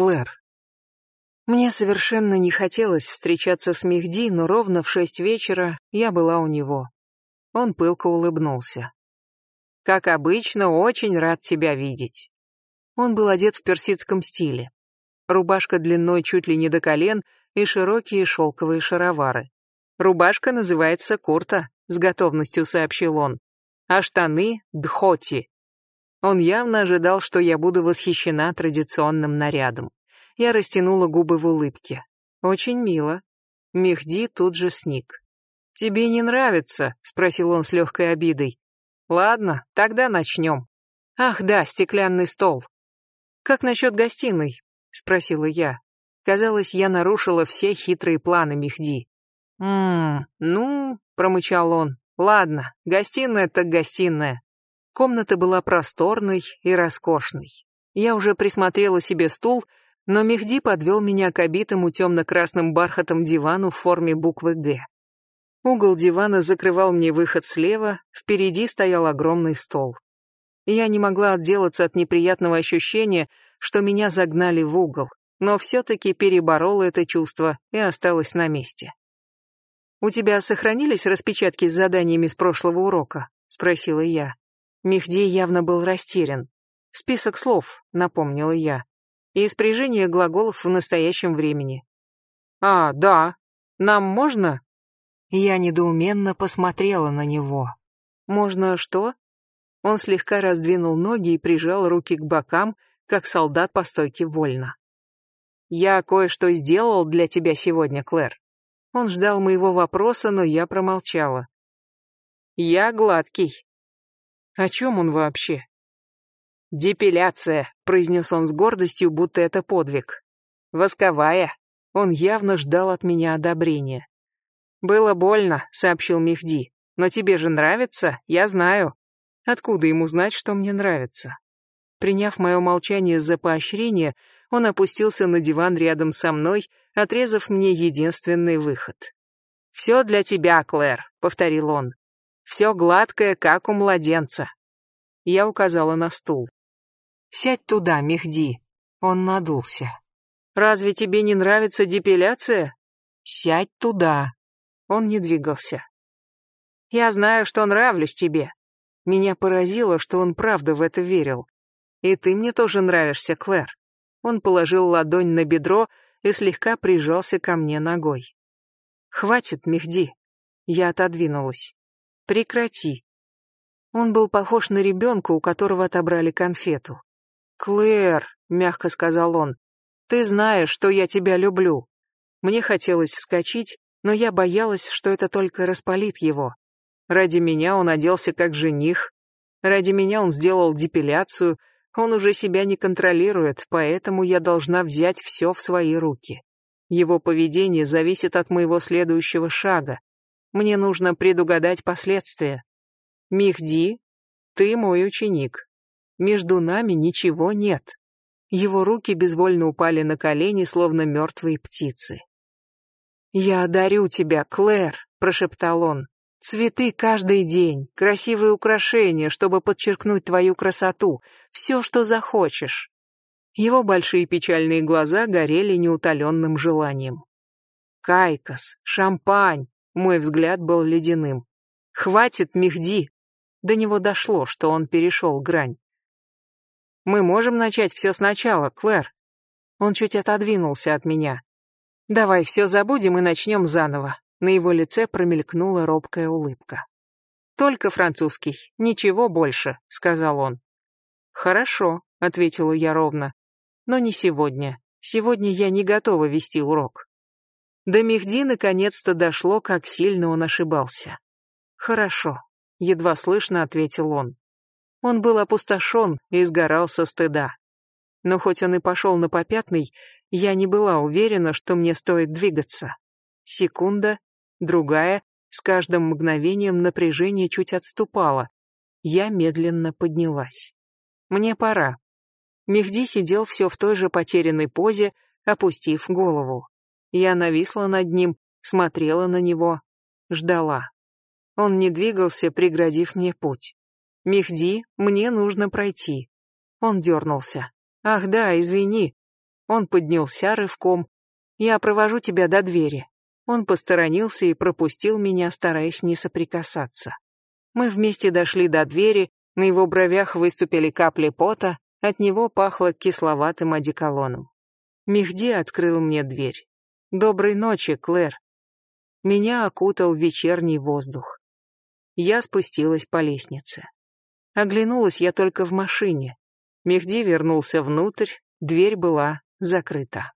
Клэр. Мне совершенно не хотелось встречаться с Мехди, но ровно в шесть вечера я была у него. Он пылко улыбнулся. «Как обычно, очень рад тебя видеть». Он был одет в персидском стиле. Рубашка длиной чуть ли не до колен и широкие шелковые шаровары. Рубашка называется курта, с готовностью сообщил он. А штаны — дхоти. Он явно ожидал, что я буду восхищена традиционным нарядом. Я растянула губы в улыбке. Очень мило. Мехди тут же сник. «Тебе не нравится?» — спросил он с легкой обидой. «Ладно, тогда начнем. Ах да, стеклянный стол. Как насчет гостиной?» — спросила я. Казалось, я нарушила все хитрые планы Мехди. «Ммм, ну...» — промычал он. «Ладно, гостиная так гостиная». Комната была просторной и роскошной. Я уже присмотрела себе стул но Мехди подвел меня к обитому темно-красным бархатом дивану в форме буквы «Г». Угол дивана закрывал мне выход слева, впереди стоял огромный стол. Я не могла отделаться от неприятного ощущения, что меня загнали в угол, но все-таки переборола это чувство и осталась на месте. «У тебя сохранились распечатки с заданиями с прошлого урока?» — спросила я. Мехди явно был растерян. «Список слов», — напомнила я и спряжение глаголов в настоящем времени. «А, да. Нам можно?» Я недоуменно посмотрела на него. «Можно что?» Он слегка раздвинул ноги и прижал руки к бокам, как солдат по стойке вольно. «Я кое-что сделал для тебя сегодня, Клэр». Он ждал моего вопроса, но я промолчала. «Я гладкий». О чем он вообще? «Депиляция», — произнес он с гордостью, будто это подвиг. «Восковая». Он явно ждал от меня одобрения. «Было больно», — сообщил Мехди. «Но тебе же нравится, я знаю». Откуда ему знать, что мне нравится? Приняв мое молчание за поощрение, он опустился на диван рядом со мной, отрезав мне единственный выход. «Все для тебя, Клэр», — повторил он. «Все гладкое, как у младенца». Я указала на стул. Сядь туда, Мехди. Он надулся. Разве тебе не нравится депиляция? Сядь туда. Он не двигался. Я знаю, что нравлюсь тебе. Меня поразило, что он правда в это верил. И ты мне тоже нравишься, Клэр. Он положил ладонь на бедро и слегка прижался ко мне ногой. Хватит, Мехди. Я отодвинулась. Прекрати. Он был похож на ребенка, у которого отобрали конфету. «Клэр», — мягко сказал он, — «ты знаешь, что я тебя люблю». Мне хотелось вскочить, но я боялась, что это только распалит его. Ради меня он оделся как жених, ради меня он сделал депиляцию, он уже себя не контролирует, поэтому я должна взять все в свои руки. Его поведение зависит от моего следующего шага. Мне нужно предугадать последствия. Михди, ты мой ученик. Между нами ничего нет. Его руки безвольно упали на колени, словно мертвые птицы. «Я одарю тебя, Клэр», — прошептал он. «Цветы каждый день, красивые украшения, чтобы подчеркнуть твою красоту, все, что захочешь». Его большие печальные глаза горели неутоленным желанием. «Кайкос, шампань», — мой взгляд был ледяным. «Хватит, Мехди!» До него дошло, что он перешел грань. Мы можем начать все сначала, Клэр. Он чуть отодвинулся от меня. Давай все забудем и начнем заново. На его лице промелькнула робкая улыбка. Только французский, ничего больше, сказал он. Хорошо, ответила я ровно. Но не сегодня. Сегодня я не готова вести урок. До Мехди наконец-то дошло, как сильно он ошибался. Хорошо, едва слышно ответил он. Он был опустошен и сгорал со стыда. Но хоть он и пошел на попятный, я не была уверена, что мне стоит двигаться. Секунда, другая, с каждым мгновением напряжение чуть отступало. Я медленно поднялась. Мне пора. Мехди сидел все в той же потерянной позе, опустив голову. Я нависла над ним, смотрела на него, ждала. Он не двигался, преградив мне путь. «Мехди, мне нужно пройти». Он дернулся. «Ах да, извини». Он поднялся рывком. «Я провожу тебя до двери». Он посторонился и пропустил меня, стараясь не соприкасаться. Мы вместе дошли до двери, на его бровях выступили капли пота, от него пахло кисловатым одеколоном. Мехди открыл мне дверь. «Доброй ночи, Клэр». Меня окутал вечерний воздух. Я спустилась по лестнице. Оглянулась я только в машине. Мехди вернулся внутрь, дверь была закрыта.